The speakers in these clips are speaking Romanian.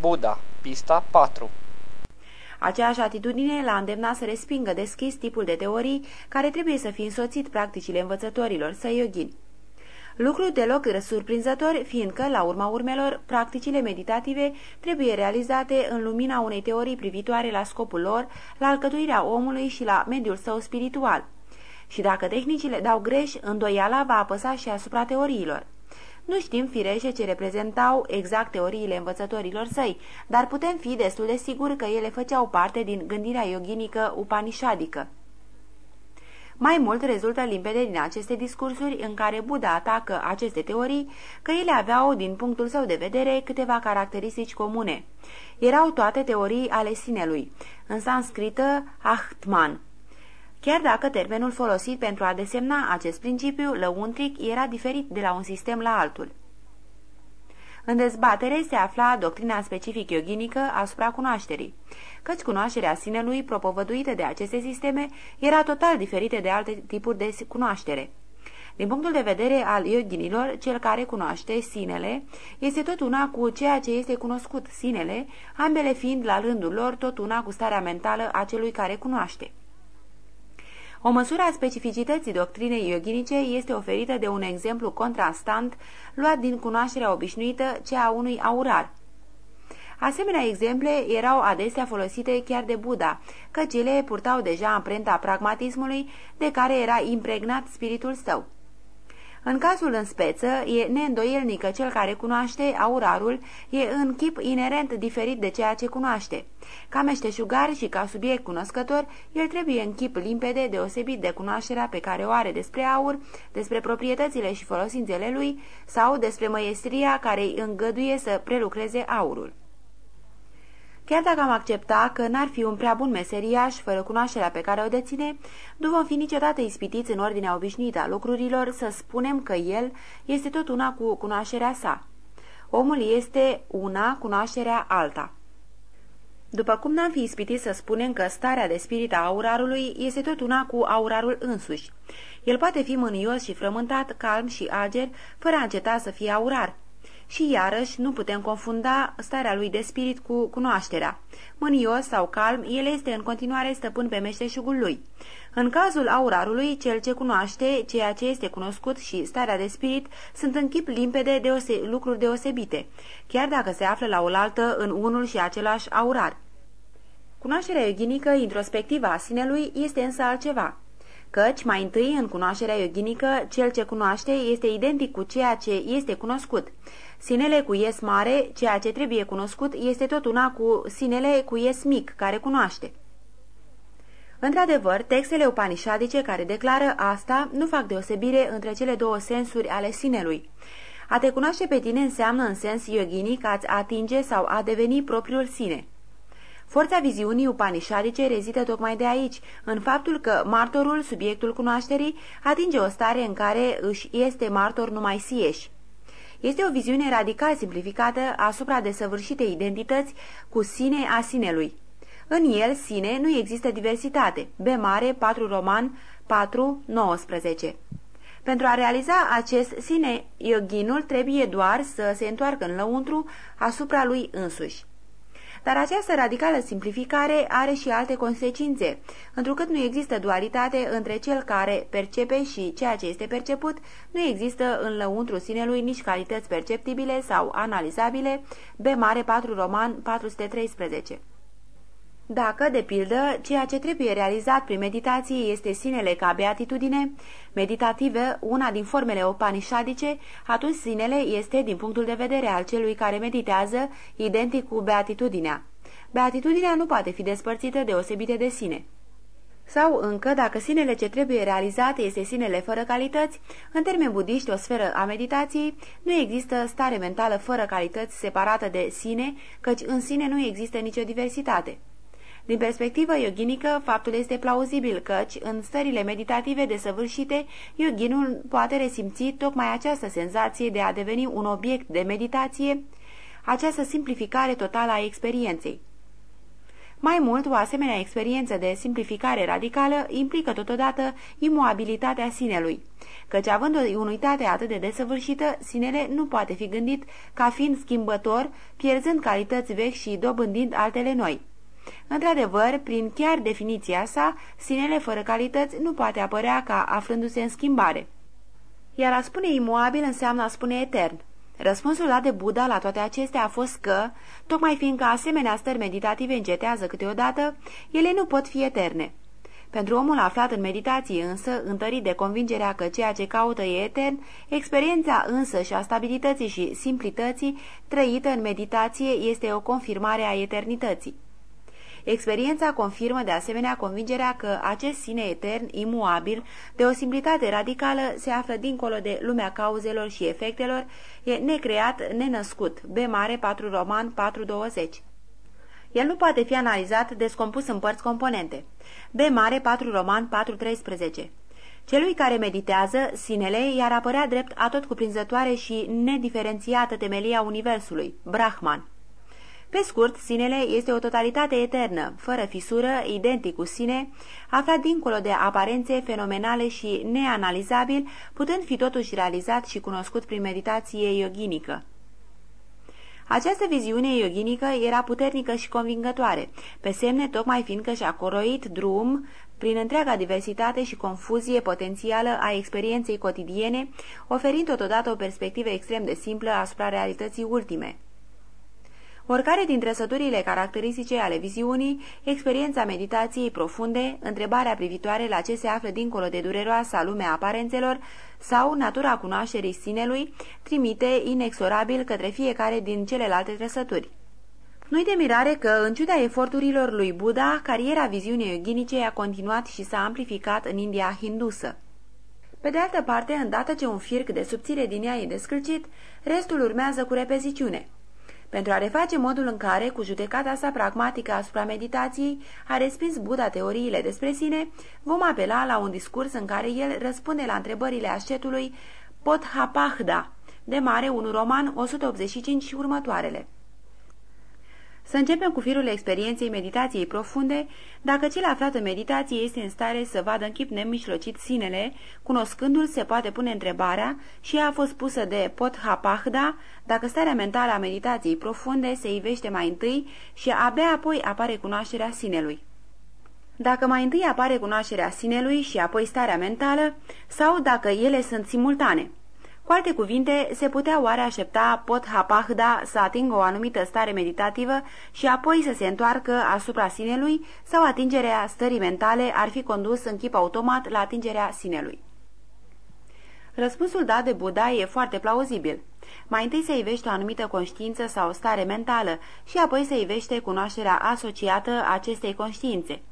Buddha, pista 4 Aceeași atitudine l-a îndemnat să respingă deschis tipul de teorii care trebuie să fie însoțit practicile învățătorilor săi yogini. Lucru deloc surprinzător, fiindcă, la urma urmelor, practicile meditative trebuie realizate în lumina unei teorii privitoare la scopul lor, la alcătuirea omului și la mediul său spiritual. Și dacă tehnicile dau greș, îndoiala va apăsa și asupra teoriilor. Nu știm firește ce reprezentau exact teoriile învățătorilor săi, dar putem fi destul de siguri că ele făceau parte din gândirea yoginică upanishadică. Mai mult rezultă limpede din aceste discursuri în care Buddha atacă aceste teorii că ele aveau, din punctul său de vedere, câteva caracteristici comune. Erau toate teorii ale sinelui, în sanscrită Ahtman. Chiar dacă termenul folosit pentru a desemna acest principiu lăuntric era diferit de la un sistem la altul. În dezbatere se afla doctrina specific yoginică asupra cunoașterii, căci cunoașterea sinelui propovăduită de aceste sisteme era total diferită de alte tipuri de cunoaștere. Din punctul de vedere al yoginilor, cel care cunoaște sinele este tot una cu ceea ce este cunoscut sinele, ambele fiind la rândul lor tot una cu starea mentală a celui care cunoaște. O măsură a specificității doctrinei yoginice este oferită de un exemplu contrastant luat din cunoașterea obișnuită, cea a unui aurar. Asemenea exemple erau adesea folosite chiar de Buddha, căci ele purtau deja amprenta pragmatismului de care era impregnat spiritul său. În cazul în speță, e neîndoielnic că cel care cunoaște aurarul e în chip inerent diferit de ceea ce cunoaște. Ca meșteșugar și ca subiect cunoscător, el trebuie în chip limpede deosebit de cunoașterea pe care o are despre aur, despre proprietățile și folosințele lui sau despre măiestria care îi îngăduie să prelucreze aurul. Chiar dacă am accepta că n-ar fi un prea bun meseriaș fără cunoașterea pe care o deține, nu vom fi niciodată ispitiți în ordinea obișnuită a lucrurilor să spunem că el este tot una cu cunoașterea sa. Omul este una, cunoașterea alta. După cum n-am fi ispitit să spunem că starea de spirit a aurarului este tot una cu aurarul însuși. El poate fi mânios și frământat, calm și ager, fără a înceta să fie aurar, și iarăși nu putem confunda starea lui de spirit cu cunoașterea. Mânios sau calm, el este în continuare stăpân pe meșteșugul lui. În cazul aurarului, cel ce cunoaște ceea ce este cunoscut și starea de spirit sunt în chip limpede deose lucruri deosebite, chiar dacă se află la oaltă în unul și același aurar. Cunoașterea eugenică introspectivă a sinelui este însă altceva căci, mai întâi, în cunoașterea yoginică, cel ce cunoaște este identic cu ceea ce este cunoscut. Sinele cu ies mare, ceea ce trebuie cunoscut, este tot una cu sinele cu ies mic, care cunoaște. Într-adevăr, textele upanishadice care declară asta nu fac deosebire între cele două sensuri ale sinelui. A te cunoaște pe tine înseamnă în sens yoginic a-ți atinge sau a deveni propriul sine. Forța viziunii upanishadice rezită tocmai de aici, în faptul că martorul, subiectul cunoașterii, atinge o stare în care își este martor numai sieși. Este o viziune radical simplificată asupra desăvârșitei identități cu sine a sinelui. În el, sine, nu există diversitate. B mare, 4 roman, 4, 19. Pentru a realiza acest sine, yoginul trebuie doar să se întoarcă în lăuntru asupra lui însuși. Dar această radicală simplificare are și alte consecințe, întrucât nu există dualitate între cel care percepe și ceea ce este perceput, nu există în lăuntru sinelui nici calități perceptibile sau analizabile, B mare 4 roman 413. Dacă, de pildă, ceea ce trebuie realizat prin meditație este sinele ca beatitudine meditativă, una din formele opanishadice, atunci sinele este, din punctul de vedere al celui care meditează, identic cu beatitudinea. Beatitudinea nu poate fi despărțită deosebite de sine. Sau încă, dacă sinele ce trebuie realizat este sinele fără calități, în termeni budiști, o sferă a meditației, nu există stare mentală fără calități separată de sine, căci în sine nu există nicio diversitate. Din perspectivă yoginică, faptul este plauzibil căci, în stările meditative desăvârșite, yoginul poate resimți tocmai această senzație de a deveni un obiect de meditație, această simplificare totală a experienței. Mai mult, o asemenea experiență de simplificare radicală implică totodată imoabilitatea sinelui, căci având o unitate atât de desăvârșită, sinele nu poate fi gândit ca fiind schimbător, pierzând calități vechi și dobândind altele noi. Într-adevăr, prin chiar definiția sa, sinele fără calități nu poate apărea ca aflându-se în schimbare. Iar a spune imoabil înseamnă a spune etern. Răspunsul dat de Buddha la toate acestea a fost că, tocmai fiindcă asemenea stări meditative încetează câteodată, ele nu pot fi eterne. Pentru omul aflat în meditație însă, întărit de convingerea că ceea ce caută e etern, experiența însă și a stabilității și simplității trăită în meditație este o confirmare a eternității. Experiența confirmă de asemenea convingerea că acest sine etern, imuabil, de o simplitate radicală, se află dincolo de lumea cauzelor și efectelor, e necreat, nenăscut. B. Mare 4 Roman 420 el nu poate fi analizat descompus în părți componente. B. Mare 4 Roman 4.13 Celui care meditează, sinele, iar apărea drept atot cuprinzătoare și nediferențiată temelia Universului, Brahman. Pe scurt, sinele este o totalitate eternă, fără fisură, identic cu sine, aflat dincolo de aparențe fenomenale și neanalizabil, putând fi totuși realizat și cunoscut prin meditație yoginică. Această viziune yoginică era puternică și convingătoare, pe semne tocmai fiindcă și-a coroit drum prin întreaga diversitate și confuzie potențială a experienței cotidiene, oferind totodată o perspectivă extrem de simplă asupra realității ultime. Oricare din trăsăturile caracteristice ale viziunii, experiența meditației profunde, întrebarea privitoare la ce se află dincolo de dureroasa lumea aparențelor sau natura cunoașterii sinelui, trimite inexorabil către fiecare din celelalte trăsături. Nu-i de mirare că, în ciuda eforturilor lui Buddha, cariera viziunii yoginice a continuat și s-a amplificat în India hindusă. Pe de altă parte, îndată ce un firc de subțire din ea e descălcit, restul urmează cu repeziciune – pentru a reface modul în care, cu judecata sa pragmatică asupra meditației, a respins Buddha teoriile despre sine, vom apela la un discurs în care el răspunde la întrebările ascetului Pothapahda, de mare un roman 185 și următoarele. Să începem cu firul experienței meditației profunde, dacă cel aflat în meditație este în stare să vadă în chip nemișlocit sinele, cunoscându-l se poate pune întrebarea și a fost pusă de Pothapahda, dacă starea mentală a meditației profunde se ivește mai întâi și abia apoi apare cunoașterea sinelui. Dacă mai întâi apare cunoașterea sinelui și apoi starea mentală, sau dacă ele sunt simultane. Cu alte cuvinte, se putea oare aștepta pot hapahda să atingă o anumită stare meditativă și apoi să se întoarcă asupra sinelui sau atingerea stării mentale ar fi condus în chip automat la atingerea sinelui? Răspunsul dat de Buddha e foarte plauzibil. Mai întâi se ivește o anumită conștiință sau stare mentală și apoi se ivește cunoașterea asociată acestei conștiințe.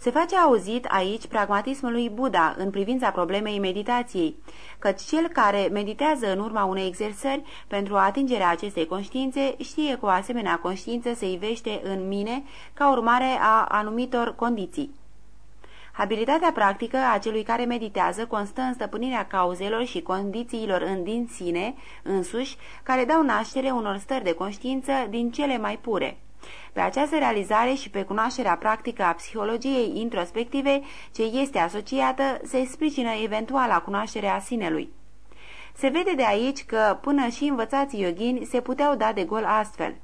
Se face auzit aici pragmatismul lui Buddha în privința problemei meditației, căci cel care meditează în urma unei exersări pentru atingerea acestei conștiințe știe că o asemenea conștiință se ivește în mine ca urmare a anumitor condiții. Abilitatea practică a celui care meditează constă în stăpânirea cauzelor și condițiilor în din sine, însuși, care dau naștere unor stări de conștiință din cele mai pure. Pe această realizare și pe cunoașterea practică a psihologiei introspective ce este asociată, se sprijină eventuala cunoașterea sinelui. Se vede de aici că până și învățații yogini se puteau da de gol astfel,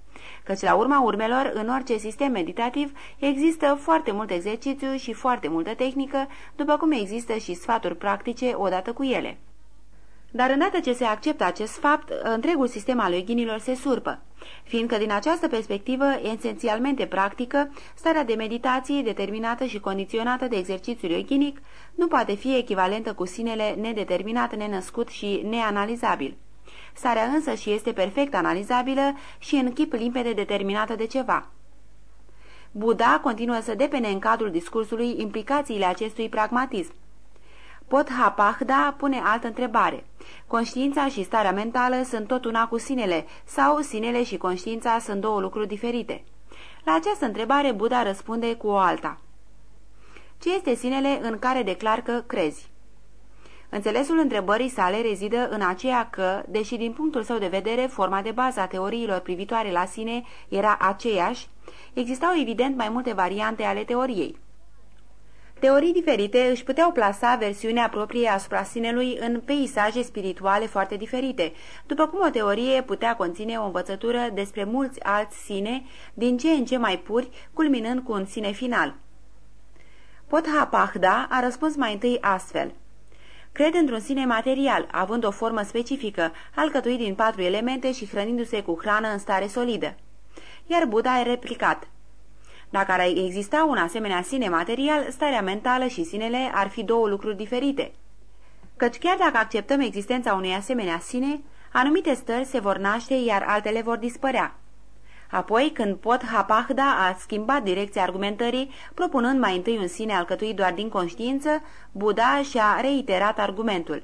căci la urma urmelor, în orice sistem meditativ, există foarte mult exercițiu și foarte multă tehnică, după cum există și sfaturi practice odată cu ele. Dar îndată ce se acceptă acest fapt, întregul sistem al yoghinilor se surpă fiindcă din această perspectivă esențialmente practică, starea de meditație determinată și condiționată de exercițiul yoghinic nu poate fi echivalentă cu sinele nedeterminat, nenăscut și neanalizabil. Starea însă și este perfect analizabilă și în chip limpede determinată de ceva. Buddha continuă să depene în cadrul discursului implicațiile acestui pragmatism. Pothapahda pune altă întrebare. Conștiința și starea mentală sunt tot una cu sinele sau sinele și conștiința sunt două lucruri diferite? La această întrebare Buddha răspunde cu o alta. Ce este sinele în care declar că crezi? Înțelesul întrebării sale rezidă în aceea că, deși din punctul său de vedere forma de bază a teoriilor privitoare la sine era aceeași, existau evident mai multe variante ale teoriei. Teorii diferite își puteau plasa versiunea proprie asupra sinelui în peisaje spirituale foarte diferite, după cum o teorie putea conține o învățătură despre mulți alți sine, din ce în ce mai puri, culminând cu un sine final. Potha Pahda a răspuns mai întâi astfel – Cred într-un sine material, având o formă specifică, alcătuit din patru elemente și hrănindu-se cu hrană în stare solidă. Iar Buddha a replicat, dacă ar exista un asemenea sine material, starea mentală și sinele ar fi două lucruri diferite. Căci chiar dacă acceptăm existența unui asemenea sine, anumite stări se vor naște, iar altele vor dispărea. Apoi, când Pot Hapahda a schimbat direcția argumentării, propunând mai întâi un sine alcătuit doar din conștiință, Buddha și-a reiterat argumentul.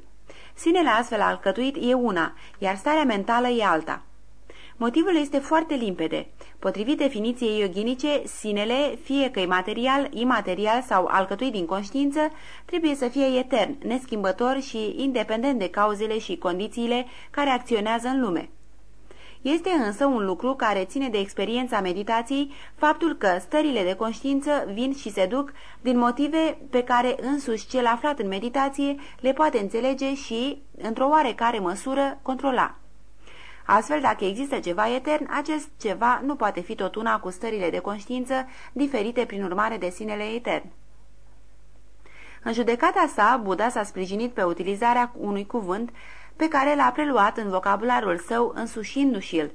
Sinele astfel alcătuit e una, iar starea mentală e alta. Motivul este foarte limpede. Potrivit definiției yoginice, sinele, fie că e material, imaterial sau alcătuit din conștiință, trebuie să fie etern, neschimbător și independent de cauzele și condițiile care acționează în lume. Este însă un lucru care ține de experiența meditației, faptul că stările de conștiință vin și se duc din motive pe care însuși cel aflat în meditație le poate înțelege și, într-o oarecare măsură, controla. Astfel, dacă există ceva etern, acest ceva nu poate fi tot una cu stările de conștiință diferite prin urmare de sinele etern. În judecata sa, Buddha s-a sprijinit pe utilizarea unui cuvânt pe care l-a preluat în vocabularul său însușindu-și-l.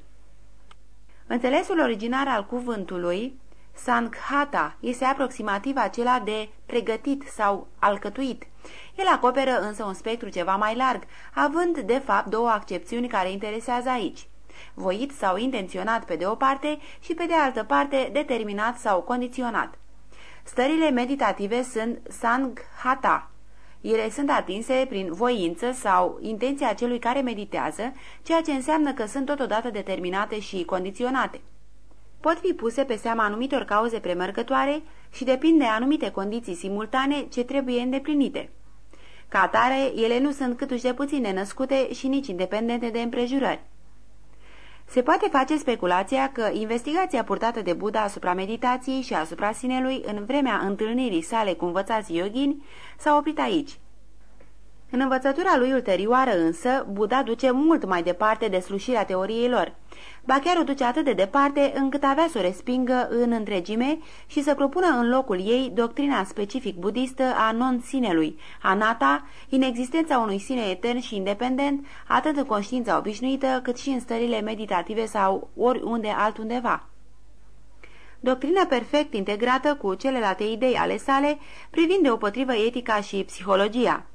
Înțelesul originar al cuvântului, Sankhata, este aproximativ acela de pregătit sau alcătuit. El acoperă însă un spectru ceva mai larg, având de fapt două accepțiuni care interesează aici. Voit sau intenționat pe de o parte și pe de altă parte determinat sau condiționat. Stările meditative sunt Sanghata, ele sunt atinse prin voință sau intenția celui care meditează, ceea ce înseamnă că sunt totodată determinate și condiționate. Pot fi puse pe seama anumitor cauze premergătoare și depind de anumite condiții simultane ce trebuie îndeplinite. Ca atare, ele nu sunt câtuși de puțin nenăscute și nici independente de împrejurări. Se poate face speculația că investigația purtată de Buddha asupra meditației și asupra sinelui în vremea întâlnirii sale cu învățați yogini s-a oprit aici. În învățătura lui ulterioară însă, Buddha duce mult mai departe de slușirea teoriei lor. Ba chiar o duce atât de departe încât avea să o respingă în întregime și să propună în locul ei doctrina specific budistă a non-sinelui, anata, inexistența unui sine etern și independent, atât în conștiința obișnuită, cât și în stările meditative sau oriunde altundeva doctrină perfect integrată cu celelalte idei ale sale privind deopotrivă etica și psihologia.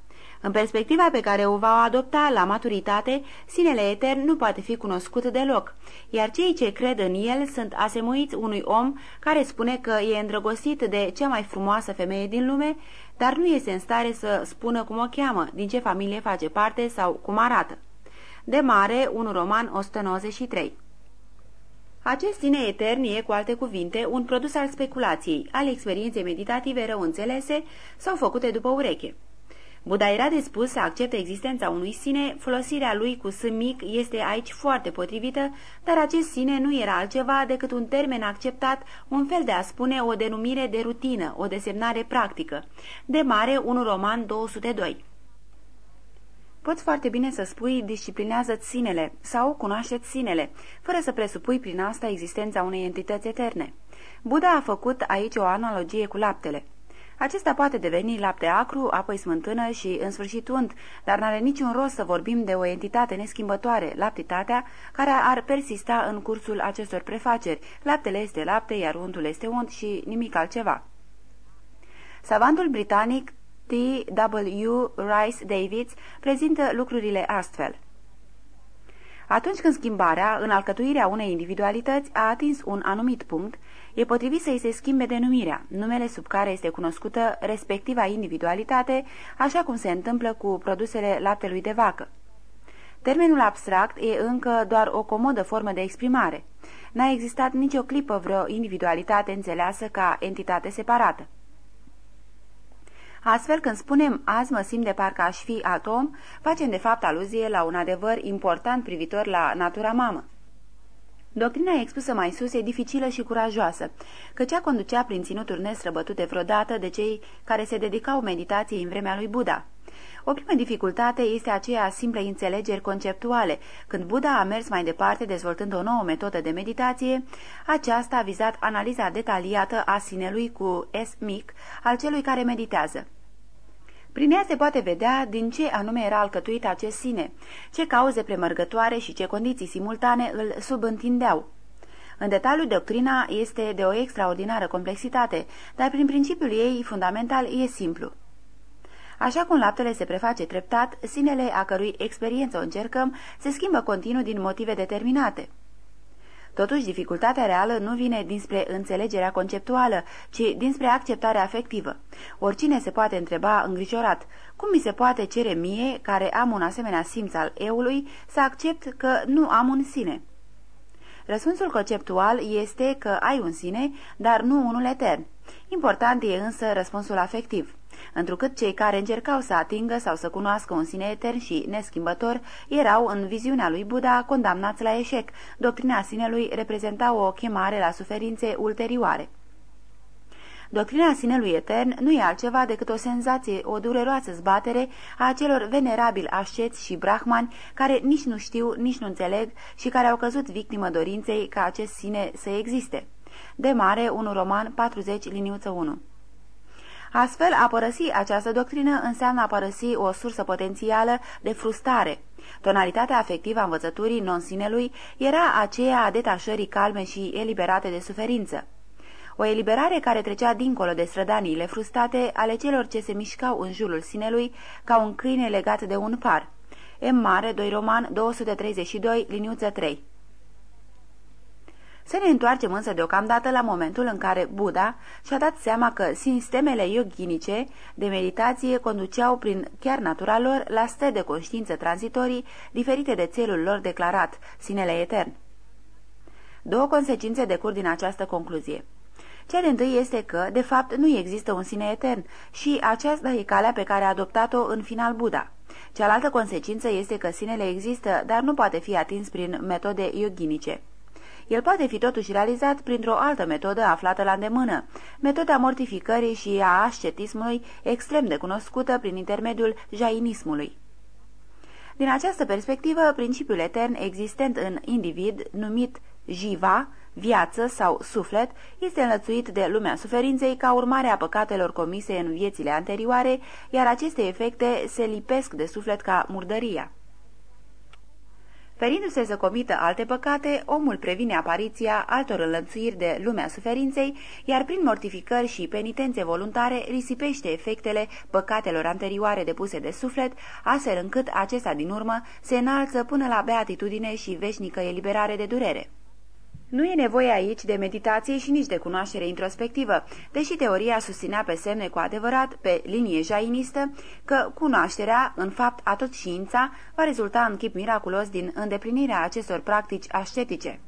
În perspectiva pe care o va adopta la maturitate, sinele etern nu poate fi cunoscut deloc, iar cei ce cred în el sunt asemuiți unui om care spune că e îndrăgostit de cea mai frumoasă femeie din lume, dar nu este în stare să spună cum o cheamă, din ce familie face parte sau cum arată. De mare, un roman 193 acest sine etern e, cu alte cuvinte, un produs al speculației, al experienței meditative rău înțelese sau făcute după ureche. Buddha era dispus să accepte existența unui sine, folosirea lui cu s mic este aici foarte potrivită, dar acest sine nu era altceva decât un termen acceptat, un fel de a spune o denumire de rutină, o desemnare practică. De mare, un roman 202. Poți foarte bine să spui disciplinează-ți sinele sau cunoaște-ți sinele, fără să presupui prin asta existența unei entități eterne. Buddha a făcut aici o analogie cu laptele. Acesta poate deveni lapte acru, apoi smântână și, în sfârșit, unt, dar n-are niciun rost să vorbim de o entitate neschimbătoare, laptitatea, care ar persista în cursul acestor prefaceri. Laptele este lapte, iar untul este unt și nimic altceva. Savantul britanic T.W. Rice Davids prezintă lucrurile astfel. Atunci când schimbarea, în alcătuirea unei individualități, a atins un anumit punct, e potrivit să îi se schimbe denumirea, numele sub care este cunoscută respectiva individualitate, așa cum se întâmplă cu produsele laptelui de vacă. Termenul abstract e încă doar o comodă formă de exprimare. N-a existat nicio clipă vreo individualitate înțeleasă ca entitate separată. Astfel, când spunem azi mă simt de parcă aș fi atom, facem de fapt aluzie la un adevăr important privitor la natura mamă. Doctrina expusă mai sus e dificilă și curajoasă, căci ea conducea prin ținuturi nestrăbătute vreodată de cei care se dedicau meditației în vremea lui Buddha. O primă dificultate este aceea a simplei înțelegeri conceptuale. Când Buddha a mers mai departe dezvoltând o nouă metodă de meditație, aceasta a vizat analiza detaliată a sinelui cu S mic al celui care meditează. Prin ea se poate vedea din ce anume era alcătuit acest sine, ce cauze premărgătoare și ce condiții simultane îl subîntindeau. În detaliu, doctrina este de o extraordinară complexitate, dar prin principiul ei fundamental e simplu. Așa cum laptele se preface treptat, sinele a cărui experiență o încercăm se schimbă continuu din motive determinate. Totuși, dificultatea reală nu vine dinspre înțelegerea conceptuală, ci dinspre acceptarea afectivă. Oricine se poate întreba îngrijorat, cum mi se poate cere mie, care am un asemenea simț al eului, să accept că nu am un sine? Răspunsul conceptual este că ai un sine, dar nu unul etern. Important e însă răspunsul afectiv întrucât cei care încercau să atingă sau să cunoască un sine etern și neschimbător erau, în viziunea lui Buddha, condamnați la eșec. Doctrina sinelui reprezenta o chemare la suferințe ulterioare. Doctrina sinelui etern nu e altceva decât o senzație, o dureroasă zbatere a acelor venerabili asceți și brahmani care nici nu știu, nici nu înțeleg și care au căzut victimă dorinței ca acest sine să existe. De mare, un roman 40, liniuță 1 Astfel, a părăsi această doctrină înseamnă a părăsi o sursă potențială de frustrare. Tonalitatea afectivă a învățăturii non-sinelui era aceea a detașării calme și eliberate de suferință. O eliberare care trecea dincolo de strădaniile frustate ale celor ce se mișcau în jurul sinelui ca un câine legat de un par. M. Mare, 2 Roman, 232, liniuță 3 să ne întoarcem însă deocamdată la momentul în care Buddha și-a dat seama că sistemele yoginice de meditație conduceau prin chiar natura lor la stări de conștiință tranzitorii diferite de țelul lor declarat, sinele etern. Două consecințe decur din această concluzie. Cea de întâi este că, de fapt, nu există un sine etern și aceasta e calea pe care a adoptat-o în final Buddha. Cealaltă consecință este că sinele există, dar nu poate fi atins prin metode yoginice. El poate fi totuși realizat printr-o altă metodă aflată la îndemână, metoda mortificării și a ascetismului extrem de cunoscută prin intermediul jainismului. Din această perspectivă, principiul etern existent în individ, numit jiva, viață sau suflet, este înlățuit de lumea suferinței ca urmare a păcatelor comise în viețile anterioare, iar aceste efecte se lipesc de suflet ca murdăria. Ferindu-se să comită alte păcate, omul previne apariția altor înlănțuiri de lumea suferinței, iar prin mortificări și penitențe voluntare risipește efectele păcatelor anterioare depuse de suflet, astfel încât acesta din urmă se înalță până la beatitudine și veșnică eliberare de durere. Nu e nevoie aici de meditație și nici de cunoaștere introspectivă, deși teoria susținea pe semne cu adevărat, pe linie jainistă, că cunoașterea, în fapt atot știința, va rezulta în chip miraculos din îndeplinirea acestor practici ascetice.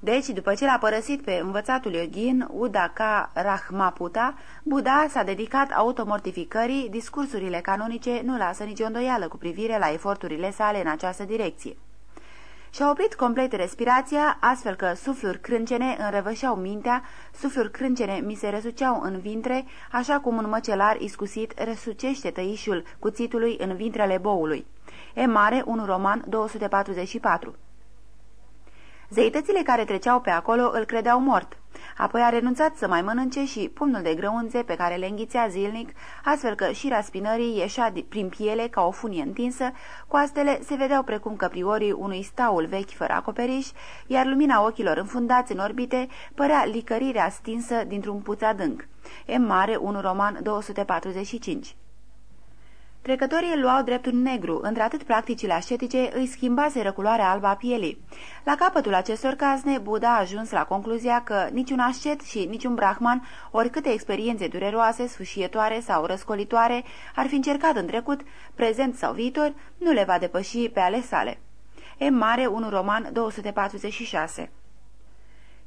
Deci, după ce l-a părăsit pe învățatul yogin Udaka Rahmaputa, Buddha s-a dedicat automortificării, discursurile canonice nu lasă nicio îndoială cu privire la eforturile sale în această direcție. Și-a oprit complet respirația, astfel că sufluri crâncene înrăvășeau mintea, sufluri crâncene mi se răsuceau în vintre, așa cum un măcelar iscusit răsucește tăișul cuțitului în vintrele boului. E mare, un roman 244 Zeitățile care treceau pe acolo îl credeau mort. Apoi a renunțat să mai mănânce și pumnul de grăunțe pe care le înghițea zilnic, astfel că și raspinării ieșea prin piele ca o funie întinsă, coastele se vedeau precum căpriorii unui staul vechi fără acoperiș, iar lumina ochilor înfundați în orbite părea licărirea stinsă dintr-un puț adânc. E mare, un roman 245 Trecătorii îl luau dreptul negru, într-atât practicile ascetice îi schimbaseră culoarea albă a pielii. La capătul acestor cazne, Buddha a ajuns la concluzia că niciun ascet și niciun brahman, oricâte experiențe dureroase, sfâșietoare sau răscolitoare ar fi încercat în trecut, prezent sau viitor, nu le va depăși pe ale sale. E mare, un roman 246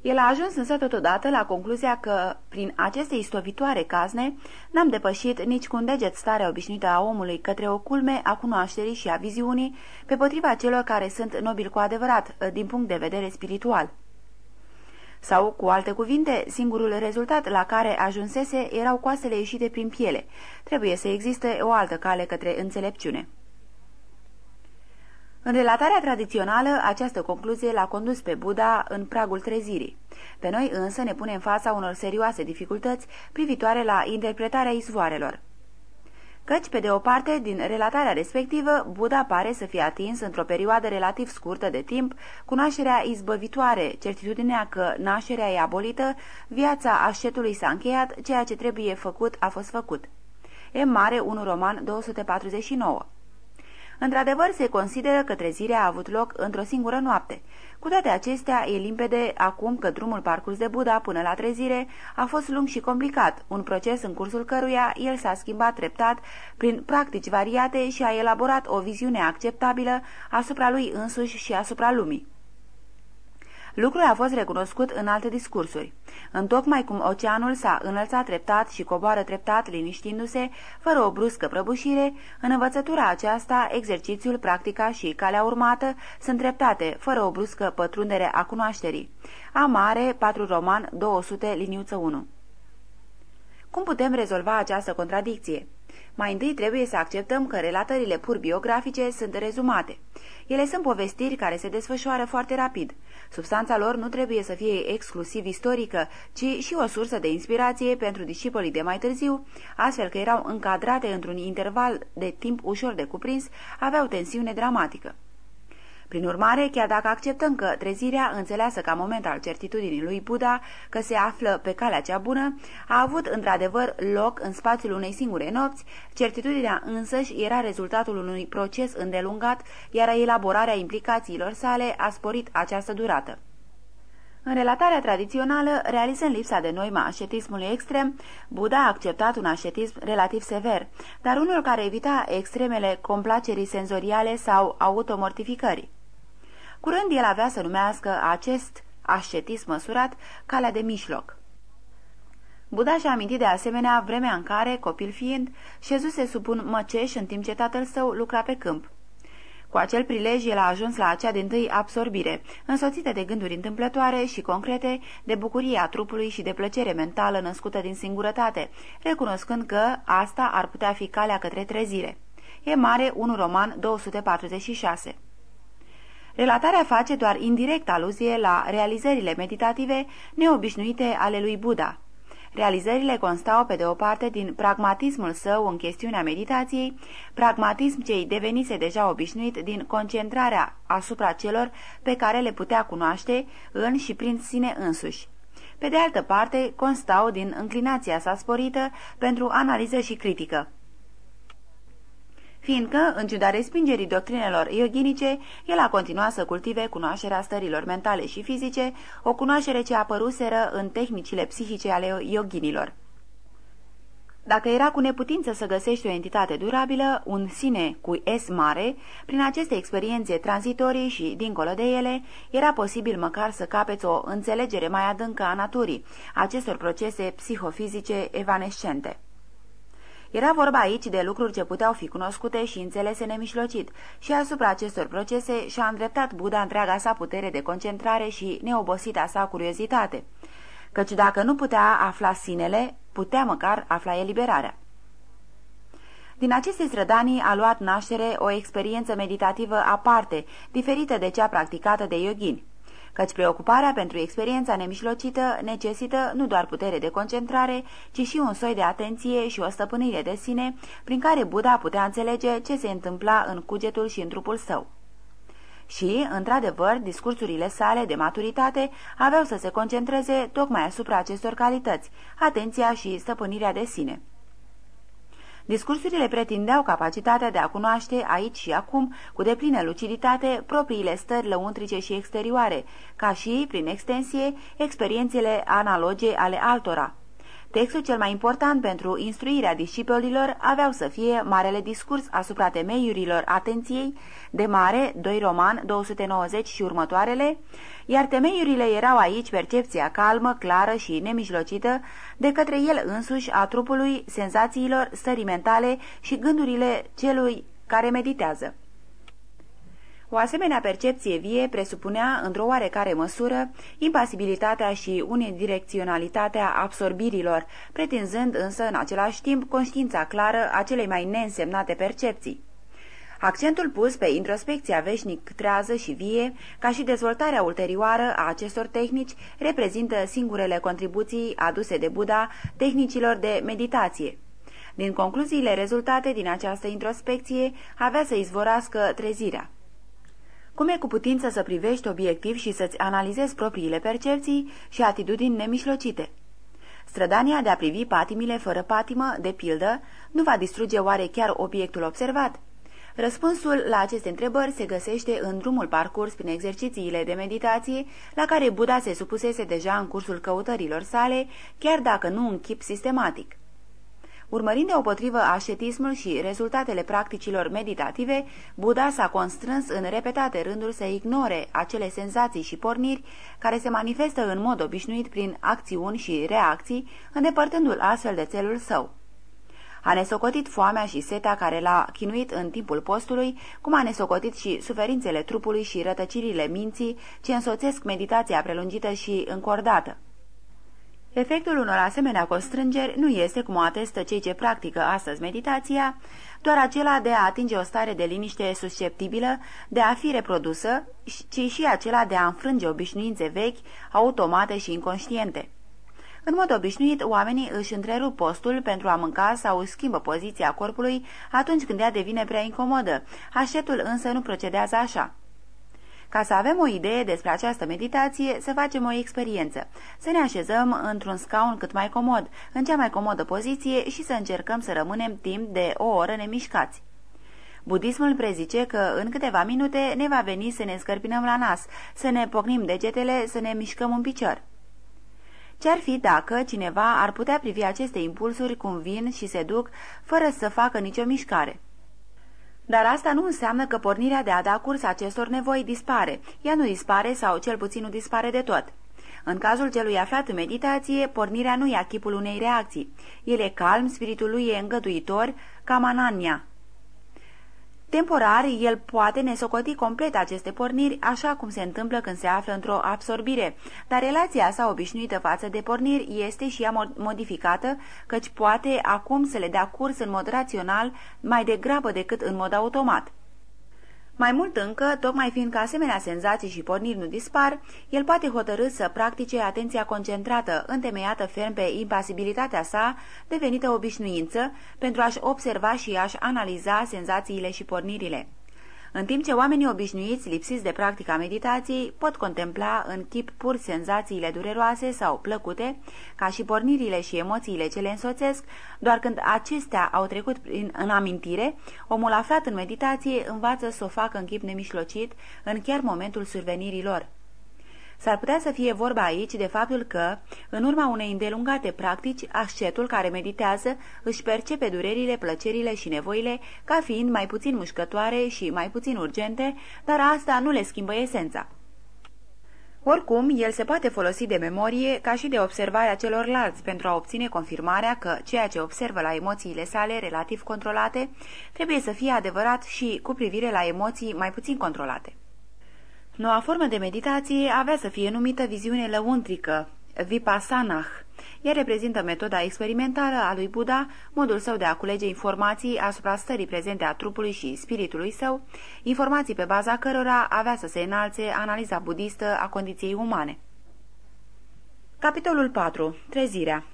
El a ajuns însă totodată la concluzia că, prin aceste istovitoare cazne, n-am depășit nici cu un deget starea obișnuită a omului către o culme a cunoașterii și a viziunii, pe potriva celor care sunt nobili cu adevărat, din punct de vedere spiritual. Sau, cu alte cuvinte, singurul rezultat la care ajunsese erau coasele ieșite prin piele. Trebuie să existe o altă cale către înțelepciune. În relatarea tradițională, această concluzie l-a condus pe Buddha în pragul trezirii. Pe noi însă ne pune în fața unor serioase dificultăți privitoare la interpretarea izvoarelor. Căci, pe de o parte, din relatarea respectivă, Buddha pare să fie atins într-o perioadă relativ scurtă de timp cunoașterea izbăvitoare, certitudinea că nașterea e abolită, viața așetului s-a încheiat, ceea ce trebuie făcut a fost făcut. E mare 1 roman 249 Într-adevăr, se consideră că trezirea a avut loc într-o singură noapte. Cu toate acestea, e limpede acum că drumul parcurs de Buddha până la trezire a fost lung și complicat, un proces în cursul căruia el s-a schimbat treptat prin practici variate și a elaborat o viziune acceptabilă asupra lui însuși și asupra lumii. Lucrul a fost recunoscut în alte discursuri. Întocmai cum oceanul s-a înălțat treptat și coboară treptat, liniștindu-se, fără o bruscă prăbușire, în învățătura aceasta, exercițiul, practica și calea urmată sunt treptate, fără o bruscă pătrundere a cunoașterii. Amare, 4 roman, 200, liniuță 1 Cum putem rezolva această contradicție? Mai întâi trebuie să acceptăm că relatările pur biografice sunt rezumate. Ele sunt povestiri care se desfășoară foarte rapid. Substanța lor nu trebuie să fie exclusiv istorică, ci și o sursă de inspirație pentru discipolii de mai târziu, astfel că erau încadrate într-un interval de timp ușor de cuprins, aveau tensiune dramatică. Prin urmare, chiar dacă acceptăm că trezirea, înțeleasă ca moment al certitudinii lui Buddha că se află pe calea cea bună, a avut într-adevăr loc în spațiul unei singure nopți, certitudinea însăși era rezultatul unui proces îndelungat, iar elaborarea implicațiilor sale a sporit această durată. În relatarea tradițională, realizând lipsa de noima ascetismului extrem, Buddha a acceptat un ascetism relativ sever, dar unul care evita extremele complacerii senzoriale sau automortificării. Curând el avea să numească acest ascetism măsurat calea de mijloc. Buddha și-a amintit de asemenea vremea în care, copil fiind, șezuse sub un măceș în timp ce tatăl său lucra pe câmp. Cu acel prilej el a ajuns la acea din tâi absorbire, însoțită de gânduri întâmplătoare și concrete, de bucurie a trupului și de plăcere mentală născută din singurătate, recunoscând că asta ar putea fi calea către trezire. E mare 1 roman 246 Relatarea face doar indirect aluzie la realizările meditative neobișnuite ale lui Buddha. Realizările constau pe de o parte din pragmatismul său în chestiunea meditației, pragmatism ce îi devenise deja obișnuit din concentrarea asupra celor pe care le putea cunoaște în și prin sine însuși. Pe de altă parte, constau din înclinația sa sporită pentru analiză și critică fiindcă, în ciuda respingerii doctrinelor ioginice, el a continuat să cultive cunoașterea stărilor mentale și fizice, o cunoaștere ce apăruseră în tehnicile psihice ale yoginilor. Dacă era cu neputință să găsești o entitate durabilă, un sine cu S mare, prin aceste experiențe tranzitorii și, dincolo de ele, era posibil măcar să capeți o înțelegere mai adâncă a naturii, acestor procese psihofizice evanescente. Era vorba aici de lucruri ce puteau fi cunoscute și înțelese nemișlocit și asupra acestor procese și-a îndreptat Buddha întreaga sa putere de concentrare și neobosita sa curiozitate, căci dacă nu putea afla sinele, putea măcar afla eliberarea. Din aceste strădanii a luat naștere o experiență meditativă aparte, diferită de cea practicată de yogini căci preocuparea pentru experiența nemișlocită necesită nu doar putere de concentrare, ci și un soi de atenție și o stăpânire de sine, prin care Buddha putea înțelege ce se întâmpla în cugetul și în trupul său. Și, într-adevăr, discursurile sale de maturitate aveau să se concentreze tocmai asupra acestor calități, atenția și stăpânirea de sine. Discursurile pretindeau capacitatea de a cunoaște aici și acum, cu deplină luciditate, propriile stări lăuntrice și exterioare, ca și, prin extensie, experiențele analoge ale altora. Textul cel mai important pentru instruirea discipolilor aveau să fie Marele Discurs asupra temeiurilor atenției, de mare, 2 roman, 290 și următoarele, iar temeiurile erau aici percepția calmă, clară și nemijlocită de către el însuși a trupului, senzațiilor, stării mentale și gândurile celui care meditează. O asemenea percepție vie presupunea, într-o oarecare măsură, impasibilitatea și unidirecționalitatea absorbirilor, pretinzând însă în același timp conștiința clară a celei mai neînsemnate percepții. Accentul pus pe introspecția veșnic trează și vie, ca și dezvoltarea ulterioară a acestor tehnici, reprezintă singurele contribuții aduse de Buddha tehnicilor de meditație. Din concluziile rezultate din această introspecție, avea să izvorască trezirea. Cum e cu putință să privești obiectiv și să-ți analizezi propriile percepții și atitudini nemișlocite? Strădania de a privi patimile fără patimă, de pildă, nu va distruge oare chiar obiectul observat? Răspunsul la aceste întrebări se găsește în drumul parcurs prin exercițiile de meditație la care Buddha se supusese deja în cursul căutărilor sale, chiar dacă nu în chip sistematic. Urmărind deopotrivă ascetismul și rezultatele practicilor meditative, Buddha s-a constrâns în repetate rânduri să ignore acele senzații și porniri care se manifestă în mod obișnuit prin acțiuni și reacții, îndepărtându-l astfel de țelul său. A nesocotit foamea și seta care l-a chinuit în timpul postului, cum a nesocotit și suferințele trupului și rătăcirile minții ce însoțesc meditația prelungită și încordată. Efectul unor asemenea constrângeri nu este, cum o atestă cei ce practică astăzi meditația, doar acela de a atinge o stare de liniște susceptibilă de a fi reprodusă, ci și acela de a înfrânge obișnuințe vechi, automate și inconștiente. În mod obișnuit, oamenii își întrerup postul pentru a mânca sau schimbă poziția corpului atunci când ea devine prea incomodă. Așetul însă nu procedează așa. Ca să avem o idee despre această meditație, să facem o experiență. Să ne așezăm într-un scaun cât mai comod, în cea mai comodă poziție și să încercăm să rămânem timp de o oră nemișcați. Budismul prezice că în câteva minute ne va veni să ne scărpinăm la nas, să ne pocnim degetele, să ne mișcăm un picior. Ce-ar fi dacă cineva ar putea privi aceste impulsuri cum vin și se duc, fără să facă nicio mișcare? Dar asta nu înseamnă că pornirea de a da curs acestor nevoi dispare. Ea nu dispare sau cel puțin nu dispare de tot. În cazul celui aflat în meditație, pornirea nu ia chipul unei reacții. El e calm, spiritul lui e îngăduitor, ca manania, Temporar, el poate nesocoti complet aceste porniri, așa cum se întâmplă când se află într-o absorbire, dar relația sa obișnuită față de porniri este și ea modificată, căci poate acum să le dea curs în mod rațional mai degrabă decât în mod automat. Mai mult încă, tocmai fiindcă asemenea senzații și porniri nu dispar, el poate hotărâ să practice atenția concentrată, întemeiată ferm pe impasibilitatea sa, devenită obișnuință, pentru a-și observa și a-și analiza senzațiile și pornirile în timp ce oamenii obișnuiți, lipsiți de practica meditației, pot contempla în chip pur senzațiile dureroase sau plăcute, ca și pornirile și emoțiile ce le însoțesc, doar când acestea au trecut prin, în amintire, omul aflat în meditație învață să o facă în chip nemișlocit în chiar momentul survenirii lor. S-ar putea să fie vorba aici de faptul că, în urma unei îndelungate practici, ascetul care meditează își percepe durerile, plăcerile și nevoile ca fiind mai puțin mușcătoare și mai puțin urgente, dar asta nu le schimbă esența. Oricum, el se poate folosi de memorie ca și de observarea celorlalți pentru a obține confirmarea că ceea ce observă la emoțiile sale relativ controlate trebuie să fie adevărat și cu privire la emoții mai puțin controlate. Noua formă de meditație avea să fie numită viziune lăuntrică, Vipassanah. Ea reprezintă metoda experimentală a lui Buddha, modul său de a culege informații asupra stării prezente a trupului și spiritului său, informații pe baza cărora avea să se înalțe analiza budistă a condiției umane. Capitolul 4. Trezirea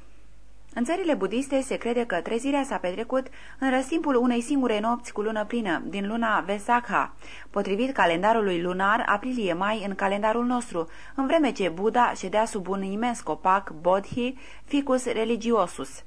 în țările budiste se crede că trezirea s-a petrecut în răstimpul unei singure nopți cu lună plină, din luna Vesakha, potrivit calendarului lunar aprilie-mai în calendarul nostru, în vreme ce Buddha ședea sub un imens copac Bodhi, ficus religiosus.